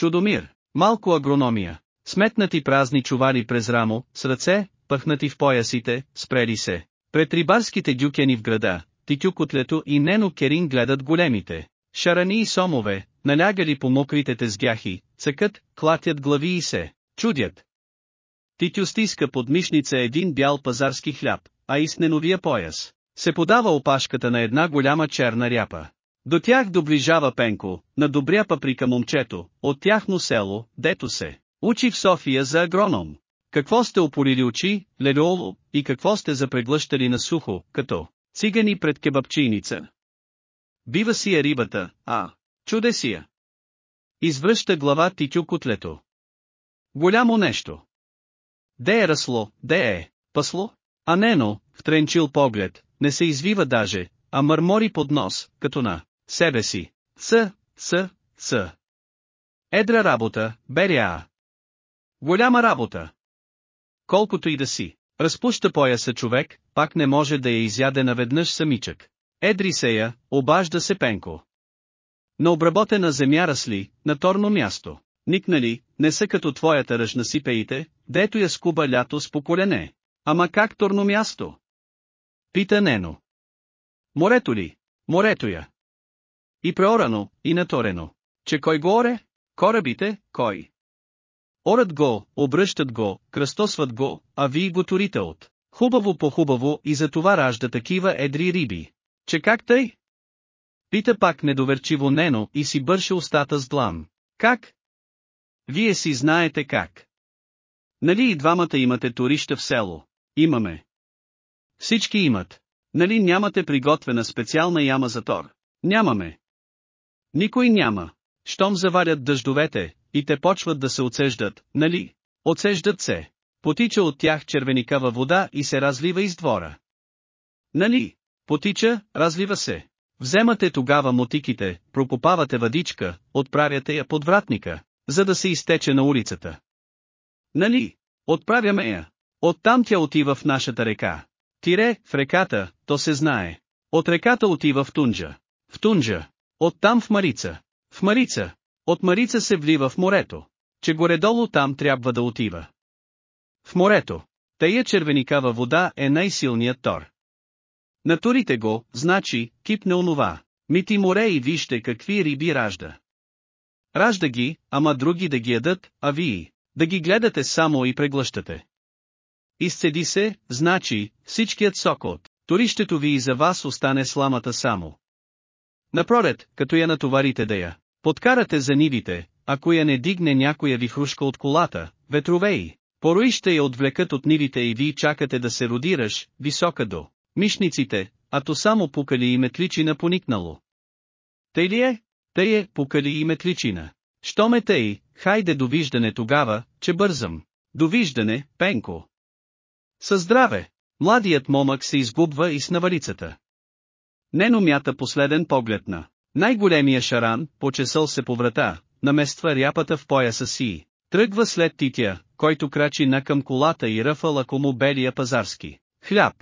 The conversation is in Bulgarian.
Чудомир, малко агрономия, сметнати празни чувари през рамо, с ръце, пъхнати в поясите, спрели се. Пред рибарските дюкени в града, Титюкотлето и Нено Керин гледат големите. Шарани и сомове, налягали по мокрите тезгяхи, цъкат, клатят глави и се, чудят. Титю стиска под мишница един бял пазарски хляб, а и с неновия пояс. Се подава опашката на една голяма черна ряпа. До тях доближава Пенко, на добря паприка момчето, от тяхно село, дето се. Учи в София за агроном. Какво сте опорили очи, лелеоло, и какво сте запреглъщали на сухо, като цигани пред кебапчийница. Бива си я рибата, а, чуде си я. Извръща глава Титю Кутлето. Голямо нещо. Де е расло, де е, пасло? А нено, втренчил поглед, не се извива даже, а мърмори под нос, като на себе си. Ц, ц, ц. Едра работа, беря. Голяма работа. Колкото и да си, разпуща пояса човек, пак не може да я изяде наведнъж самичък. Едри се я, обажда се Пенко. На обработена земя расли, на торно място. Никнали, не са като твоята ръж на сипеите, дето я скуба лято с поколене. Ама как торно място? Пита Нено. Морето ли? Морето я. И преорано, и наторено. Че кой го оре? Корабите, кой? Орат го, обръщат го, кръстосват го, а вие го турите от. Хубаво по хубаво и за това ражда такива едри риби. Че как тъй? Пита пак недоверчиво Нено и си бърше устата с длан. Как? Вие си знаете как. Нали и двамата имате турища в село? Имаме. Всички имат. Нали нямате приготвена специална яма за тор? Нямаме. Никой няма. Щом заварят дъждовете, и те почват да се оцеждат, нали? Оцеждат се. Потича от тях червеникава вода и се разлива из двора. Нали? Потича, разлива се. Вземате тогава мотиките, прокопавате въдичка, отправяте я под вратника, за да се изтече на улицата. Нали? Отправяме я. Оттам тя отива в нашата река. Тире, в реката, то се знае. От реката отива в Тунджа. В Тунджа. Оттам в Марица. В Марица. От Марица се влива в морето. Че горе-долу там трябва да отива. В морето. Тая червеникава вода е най-силният тор. Натурите го, значи, кипне онова. Мити море и вижте какви риби ражда. Ражда ги, ама други да ги ядат, а вие, да ги гледате само и преглъщате. Изцеди се, значи, всичкият сок от турището ви и за вас остане сламата само. Напроред, като я натоварите да я подкарате за нивите, ако я не дигне някоя ви хрушка от колата, ветровеи, порои ще я отвлекат от нивите и ви чакате да се родираш, висока до мишниците, а то само пукали и метличина поникнало. Тъй ли е? Тъй е, пукали и метличина. Що ме тъй, хайде довиждане тогава, че бързам. Довиждане, Пенко. Със здраве! Младият момък се изгубва и с навалицата. Нено мята последен поглед на най-големия шаран, почесъл се по врата, намества ряпата в пояса си. Тръгва след титя, който крачи на към колата и ръфал ако белия пазарски. Хляб.